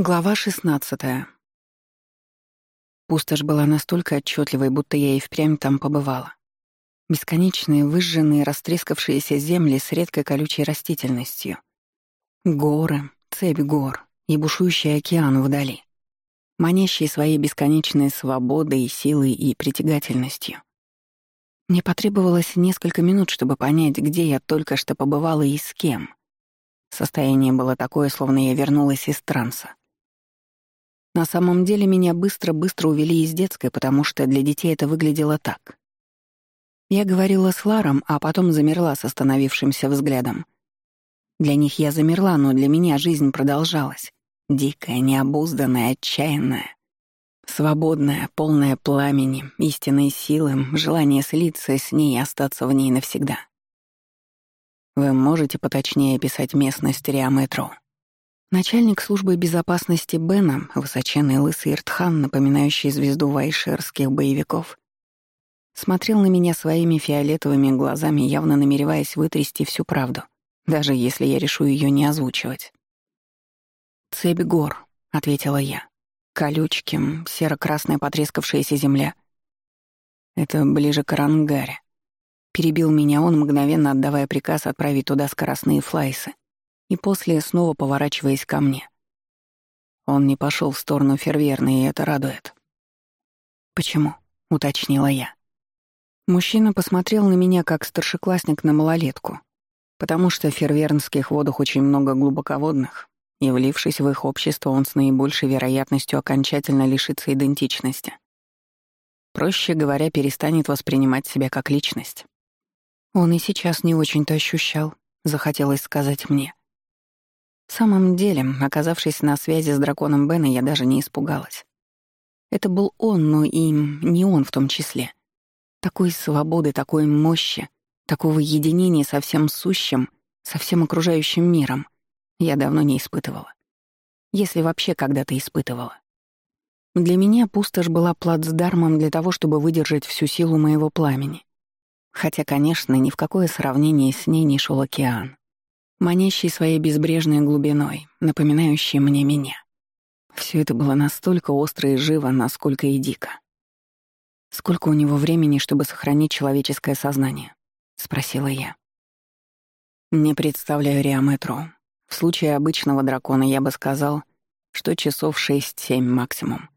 Глава 16. Пустошь была настолько отчетливой, будто я и впрямь там побывала. Бесконечные, выжженные, растрескавшиеся земли с редкой колючей растительностью. Горы, цепь гор и бушующий океан вдали, манящие своей бесконечной свободой, силой и притягательностью. Мне потребовалось несколько минут, чтобы понять, где я только что побывала и с кем. Состояние было такое, словно я вернулась из транса. На самом деле меня быстро-быстро увели из детской, потому что для детей это выглядело так. Я говорила с Ларом, а потом замерла с остановившимся взглядом. Для них я замерла, но для меня жизнь продолжалась. Дикая, необузданная, отчаянная. Свободная, полная пламени, истинной силы, желание слиться с ней и остаться в ней навсегда. Вы можете поточнее описать местность Риаметро? Начальник службы безопасности Бена, высоченный лысый Иртхан, напоминающий звезду вайшерских боевиков, смотрел на меня своими фиолетовыми глазами, явно намереваясь вытрясти всю правду, даже если я решу ее не озвучивать. «Цепь гор», — ответила я. «Колючки, серо-красная потрескавшаяся земля». «Это ближе к Рангаре». Перебил меня он, мгновенно отдавая приказ отправить туда скоростные флайсы и после снова поворачиваясь ко мне. Он не пошел в сторону ферверной, и это радует. «Почему?» — уточнила я. Мужчина посмотрел на меня как старшеклассник на малолетку, потому что в фервернских водах очень много глубоководных, и, влившись в их общество, он с наибольшей вероятностью окончательно лишится идентичности. Проще говоря, перестанет воспринимать себя как личность. Он и сейчас не очень-то ощущал, захотелось сказать мне. В самом деле, оказавшись на связи с драконом Бена, я даже не испугалась. Это был он, но и не он в том числе. Такой свободы, такой мощи, такого единения со всем сущим, со всем окружающим миром я давно не испытывала. Если вообще когда-то испытывала. Для меня пустошь была плацдармом для того, чтобы выдержать всю силу моего пламени. Хотя, конечно, ни в какое сравнение с ней не шел океан манящий своей безбрежной глубиной, напоминающий мне меня. Все это было настолько остро и живо, насколько и дико. «Сколько у него времени, чтобы сохранить человеческое сознание?» — спросила я. «Не представляю Риаметро. В случае обычного дракона я бы сказал, что часов шесть-семь максимум.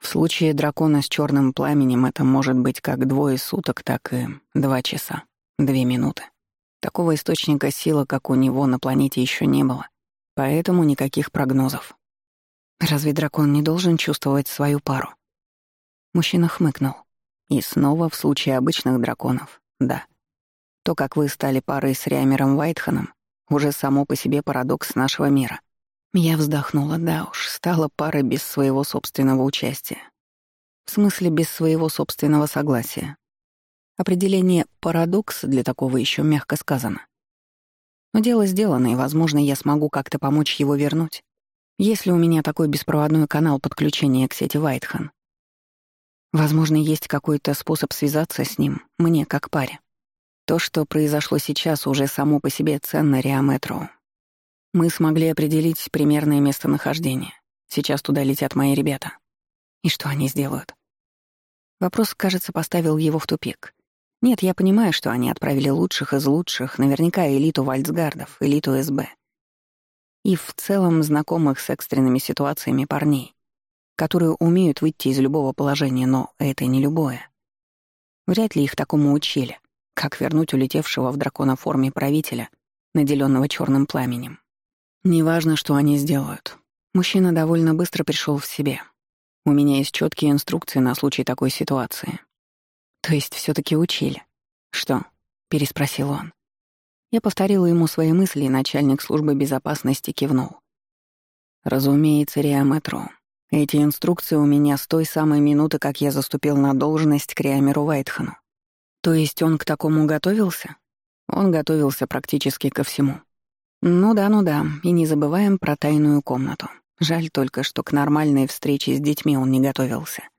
В случае дракона с черным пламенем это может быть как двое суток, так и два часа, две минуты. Такого источника силы, как у него, на планете еще не было, поэтому никаких прогнозов. Разве дракон не должен чувствовать свою пару? Мужчина хмыкнул. И снова в случае обычных драконов, да. То, как вы стали парой с Риамером Вайтханом, уже само по себе парадокс нашего мира. Я вздохнула, да уж, стала парой без своего собственного участия. В смысле, без своего собственного согласия. Определение «парадокс» для такого еще мягко сказано. Но дело сделано, и, возможно, я смогу как-то помочь его вернуть, если у меня такой беспроводной канал подключения к сети Вайтхан. Возможно, есть какой-то способ связаться с ним, мне как паре. То, что произошло сейчас, уже само по себе ценно Риаметроу. Мы смогли определить примерное местонахождение. Сейчас туда летят мои ребята. И что они сделают? Вопрос, кажется, поставил его в тупик. Нет, я понимаю, что они отправили лучших из лучших, наверняка элиту вальцгардов, элиту СБ. И в целом знакомых с экстренными ситуациями парней, которые умеют выйти из любого положения, но это не любое. Вряд ли их такому учили, как вернуть улетевшего в дракона форме правителя, наделенного черным пламенем. Неважно, что они сделают. Мужчина довольно быстро пришел в себе. У меня есть четкие инструкции на случай такой ситуации. «То есть все таки учили?» «Что?» — переспросил он. Я повторила ему свои мысли, и начальник службы безопасности кивнул. «Разумеется, Риаметро. Эти инструкции у меня с той самой минуты, как я заступил на должность к Риамеру Вайтхану. То есть он к такому готовился?» «Он готовился практически ко всему». «Ну да, ну да, и не забываем про тайную комнату. Жаль только, что к нормальной встрече с детьми он не готовился».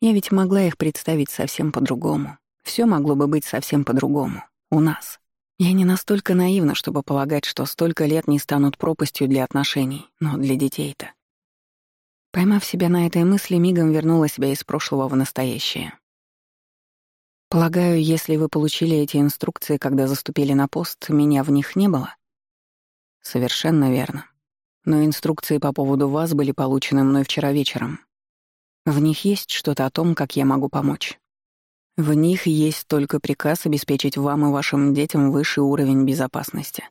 Я ведь могла их представить совсем по-другому. Все могло бы быть совсем по-другому. У нас. Я не настолько наивна, чтобы полагать, что столько лет не станут пропастью для отношений, но для детей-то. Поймав себя на этой мысли, мигом вернула себя из прошлого в настоящее. Полагаю, если вы получили эти инструкции, когда заступили на пост, меня в них не было? Совершенно верно. Но инструкции по поводу вас были получены мной вчера вечером, в них есть что-то о том, как я могу помочь. В них есть только приказ обеспечить вам и вашим детям высший уровень безопасности.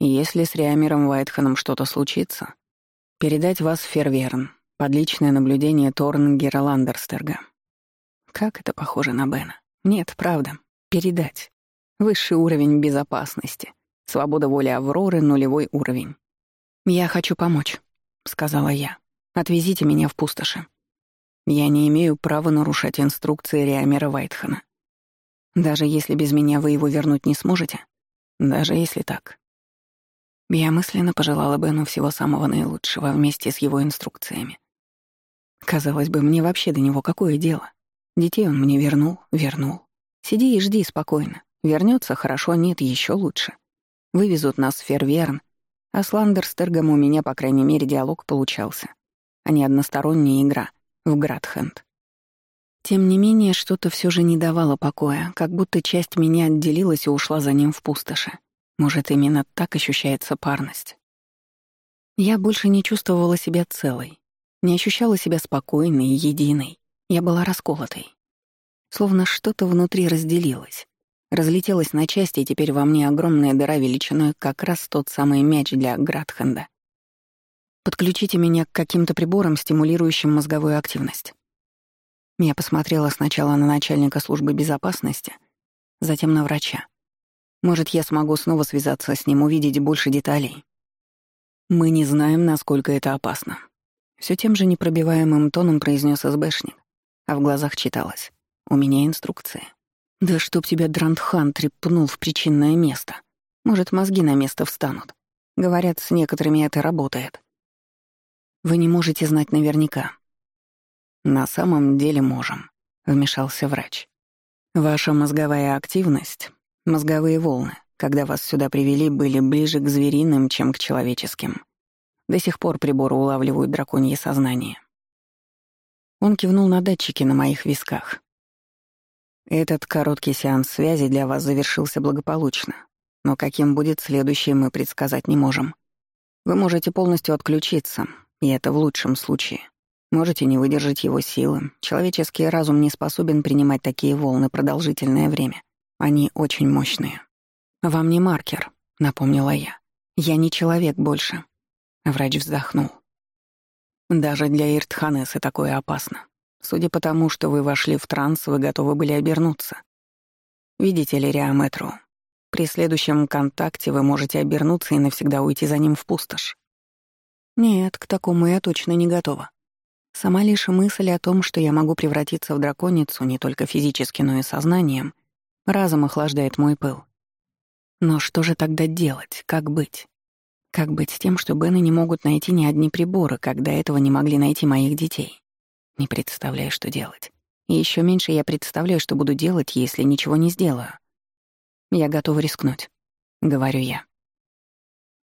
Если с Риамером Вайтханом что-то случится, передать вас в Ферверн, под личное наблюдение Торнгера Ландерстерга. Как это похоже на Бена? Нет, правда. Передать. Высший уровень безопасности. Свобода воли Авроры — нулевой уровень. «Я хочу помочь», — сказала я. «Отвезите меня в пустоши». Я не имею права нарушать инструкции Риамера Вайтхана. Даже если без меня вы его вернуть не сможете. Даже если так. Я мысленно пожелала Бену всего самого наилучшего вместе с его инструкциями. Казалось бы, мне вообще до него какое дело? Детей он мне вернул, вернул. Сиди и жди спокойно. Вернется хорошо, нет, еще лучше. Вывезут нас в Ферверн. А с Ландерстергом у меня, по крайней мере, диалог получался, а не односторонняя игра в Градхенд. Тем не менее, что-то все же не давало покоя, как будто часть меня отделилась и ушла за ним в пустоши. Может, именно так ощущается парность. Я больше не чувствовала себя целой, не ощущала себя спокойной и единой. Я была расколотой. Словно что-то внутри разделилось. Разлетелось на части, и теперь во мне огромная дыра величиной как раз тот самый мяч для Градхенда. Подключите меня к каким-то приборам, стимулирующим мозговую активность. Я посмотрела сначала на начальника службы безопасности, затем на врача. Может, я смогу снова связаться с ним, увидеть больше деталей. Мы не знаем, насколько это опасно. Все тем же непробиваемым тоном произнес СБшник, а в глазах читалось. У меня инструкция. Да чтоб тебя Драндхан трепнул в причинное место. Может, мозги на место встанут. Говорят, с некоторыми это работает. Вы не можете знать наверняка. На самом деле можем, вмешался врач. Ваша мозговая активность, мозговые волны, когда вас сюда привели, были ближе к звериным, чем к человеческим. До сих пор приборы улавливают драконье сознание. Он кивнул на датчики на моих висках. Этот короткий сеанс связи для вас завершился благополучно, но каким будет следующий, мы предсказать не можем. Вы можете полностью отключиться, и это в лучшем случае. Можете не выдержать его силы. Человеческий разум не способен принимать такие волны продолжительное время. Они очень мощные. «Вам не маркер», — напомнила я. «Я не человек больше». Врач вздохнул. «Даже для Иртханесы такое опасно. Судя по тому, что вы вошли в транс, вы готовы были обернуться. Видите ли, Риаметру, при следующем контакте вы можете обернуться и навсегда уйти за ним в пустошь. Нет, к такому я точно не готова. Сама лишь мысль о том, что я могу превратиться в драконицу не только физически, но и сознанием, разом охлаждает мой пыл. Но что же тогда делать? Как быть? Как быть с тем, что Бены не могут найти ни одни приборы, как до этого не могли найти моих детей? Не представляю, что делать. И еще меньше я представляю, что буду делать, если ничего не сделаю. Я готова рискнуть, — говорю я.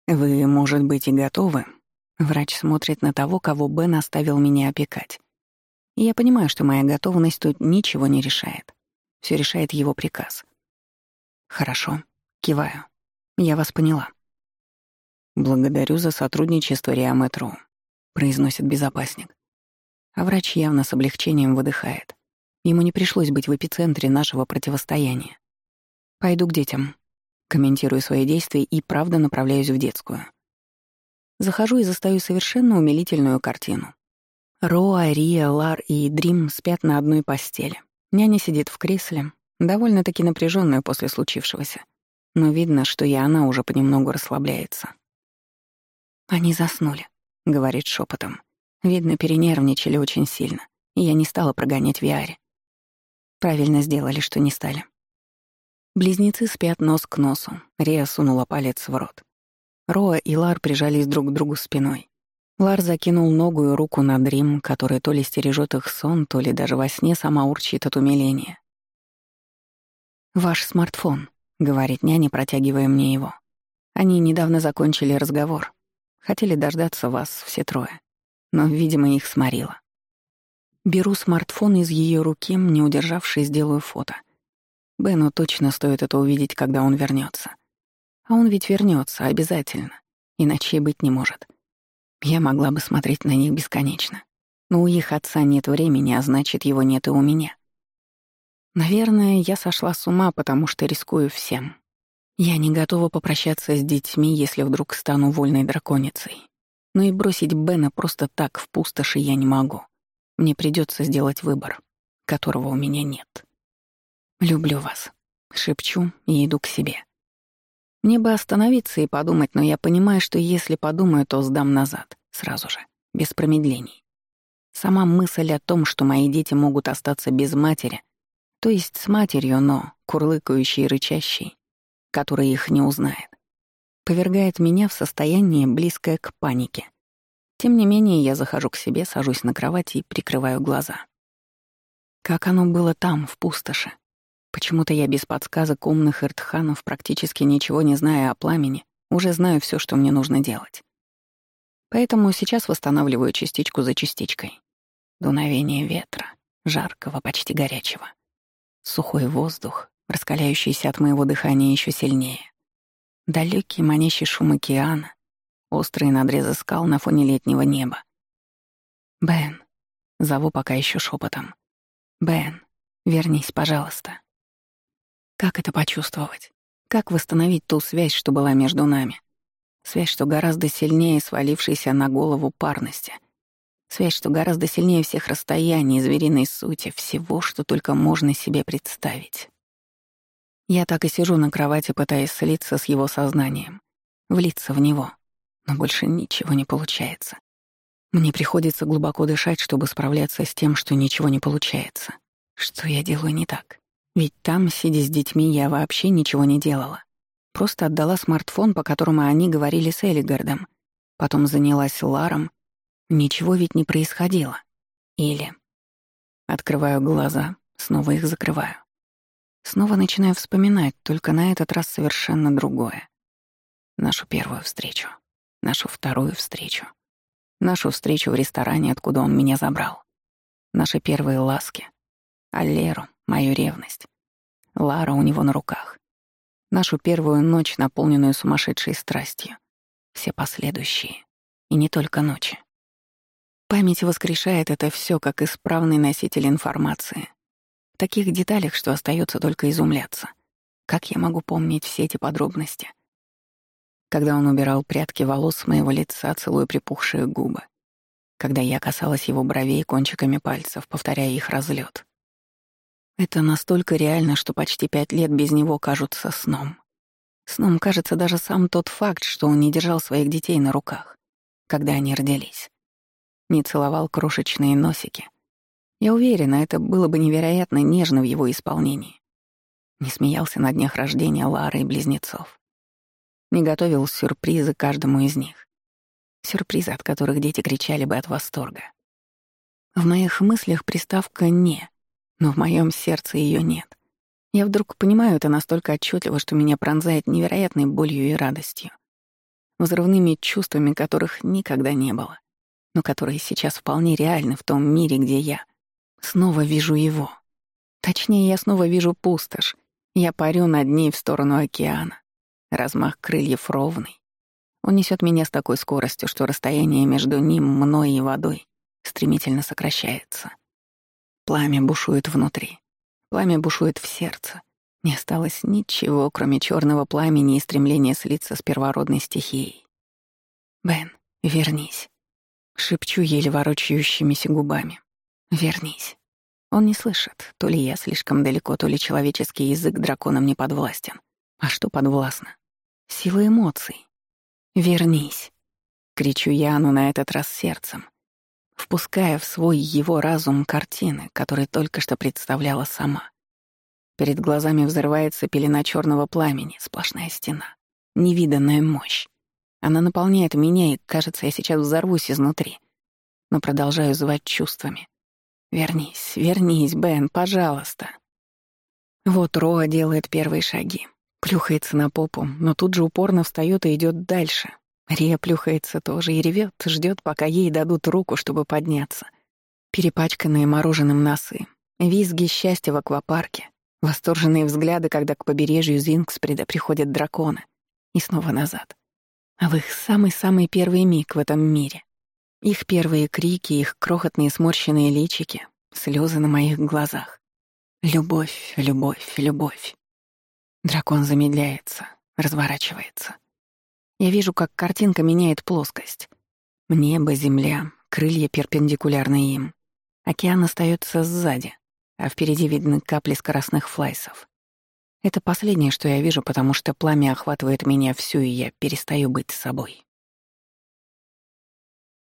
Вы, может быть, и готовы, Врач смотрит на того, кого Бен оставил меня опекать. И я понимаю, что моя готовность тут ничего не решает. Все решает его приказ. Хорошо. Киваю. Я вас поняла. «Благодарю за сотрудничество Риаметру», — произносит безопасник. А врач явно с облегчением выдыхает. Ему не пришлось быть в эпицентре нашего противостояния. «Пойду к детям», — комментирую свои действия и правда направляюсь в детскую. Захожу и застаю совершенно умилительную картину. Роа, Рия, Лар и Дрим спят на одной постели. Няня сидит в кресле, довольно-таки напряженная после случившегося. Но видно, что и она уже понемногу расслабляется. «Они заснули», — говорит шепотом. «Видно, перенервничали очень сильно, и я не стала прогонять Виаре. Правильно сделали, что не стали». Близнецы спят нос к носу. Рия сунула палец в рот. Роа и Лар прижались друг к другу спиной. Лар закинул ногу и руку на Дрим, который то ли стережет их сон, то ли даже во сне сама урчит от умиления. «Ваш смартфон», — говорит няня, протягивая мне его. «Они недавно закончили разговор. Хотели дождаться вас, все трое. Но, видимо, их сморило. Беру смартфон из ее руки, не удержавшись, делаю фото. Бену точно стоит это увидеть, когда он вернется. А он ведь вернется обязательно, иначе и быть не может. Я могла бы смотреть на них бесконечно. Но у их отца нет времени, а значит, его нет и у меня. Наверное, я сошла с ума, потому что рискую всем. Я не готова попрощаться с детьми, если вдруг стану вольной драконицей. Но и бросить Бена просто так в пустоши я не могу. Мне придется сделать выбор, которого у меня нет. «Люблю вас», — шепчу и иду к себе. Мне бы остановиться и подумать, но я понимаю, что если подумаю, то сдам назад. Сразу же. Без промедлений. Сама мысль о том, что мои дети могут остаться без матери, то есть с матерью, но курлыкающей и рычащей, которая их не узнает, повергает меня в состояние, близкое к панике. Тем не менее, я захожу к себе, сажусь на кровать и прикрываю глаза. Как оно было там, в пустоши, Почему-то я без подсказок умных иртханов, практически ничего не зная о пламени, уже знаю все, что мне нужно делать. Поэтому сейчас восстанавливаю частичку за частичкой. Дуновение ветра, жаркого, почти горячего. Сухой воздух, раскаляющийся от моего дыхания еще сильнее. Далекий манящий шум океана, острые надрезы скал на фоне летнего неба. «Бен», — зову пока еще шепотом. «Бен, вернись, пожалуйста». Как это почувствовать? Как восстановить ту связь, что была между нами? Связь, что гораздо сильнее свалившейся на голову парности. Связь, что гораздо сильнее всех расстояний, звериной сути, всего, что только можно себе представить. Я так и сижу на кровати, пытаясь слиться с его сознанием, влиться в него, но больше ничего не получается. Мне приходится глубоко дышать, чтобы справляться с тем, что ничего не получается. Что я делаю не так? Ведь там, сидя с детьми, я вообще ничего не делала. Просто отдала смартфон, по которому они говорили с Элигардом. Потом занялась Ларом. Ничего ведь не происходило. Или... Открываю глаза, снова их закрываю. Снова начинаю вспоминать, только на этот раз совершенно другое. Нашу первую встречу. Нашу вторую встречу. Нашу встречу в ресторане, откуда он меня забрал. Наши первые ласки. Аллеру, мою ревность. Лара у него на руках. Нашу первую ночь, наполненную сумасшедшей страстью. Все последующие. И не только ночи. Память воскрешает это все как исправный носитель информации. В таких деталях, что остается только изумляться. Как я могу помнить все эти подробности? Когда он убирал прядки волос с моего лица, целуя припухшие губы. Когда я касалась его бровей кончиками пальцев, повторяя их разлет. Это настолько реально, что почти пять лет без него кажутся сном. Сном кажется даже сам тот факт, что он не держал своих детей на руках, когда они родились. Не целовал крошечные носики. Я уверена, это было бы невероятно нежно в его исполнении. Не смеялся на днях рождения Лары и близнецов. Не готовил сюрпризы каждому из них. Сюрпризы, от которых дети кричали бы от восторга. В моих мыслях приставка «не» но в моем сердце ее нет. Я вдруг понимаю это настолько отчетливо, что меня пронзает невероятной болью и радостью. Взрывными чувствами, которых никогда не было, но которые сейчас вполне реальны в том мире, где я. Снова вижу его. Точнее, я снова вижу пустошь. Я парю над ней в сторону океана. Размах крыльев ровный. Он несет меня с такой скоростью, что расстояние между ним, мной и водой стремительно сокращается. Пламя бушует внутри. Пламя бушует в сердце. Не осталось ничего, кроме черного пламени и стремления слиться с первородной стихией. «Бен, вернись!» Шепчу еле ворочающимися губами. «Вернись!» Он не слышит, то ли я слишком далеко, то ли человеческий язык драконам не подвластен. А что подвластно? Сила эмоций. «Вернись!» — кричу я, но на этот раз сердцем впуская в свой его разум картины, которые только что представляла сама. Перед глазами взрывается пелена черного пламени, сплошная стена, невиданная мощь. Она наполняет меня, и, кажется, я сейчас взорвусь изнутри. Но продолжаю звать чувствами. «Вернись, вернись, Бен, пожалуйста!» Вот Роа делает первые шаги. Плюхается на попу, но тут же упорно встает и идет дальше, Мария плюхается тоже и ревет, ждет, пока ей дадут руку, чтобы подняться. Перепачканные мороженым носы, визги счастья в аквапарке, восторженные взгляды, когда к побережью Зингспреда приходят драконы. И снова назад. А в их самый-самый первый миг в этом мире. Их первые крики, их крохотные сморщенные личики, слезы на моих глазах. Любовь, любовь, любовь. Дракон замедляется, разворачивается. Я вижу, как картинка меняет плоскость. Небо, земля, крылья перпендикулярны им. Океан остается сзади, а впереди видны капли скоростных флайсов. Это последнее, что я вижу, потому что пламя охватывает меня всю, и я перестаю быть собой.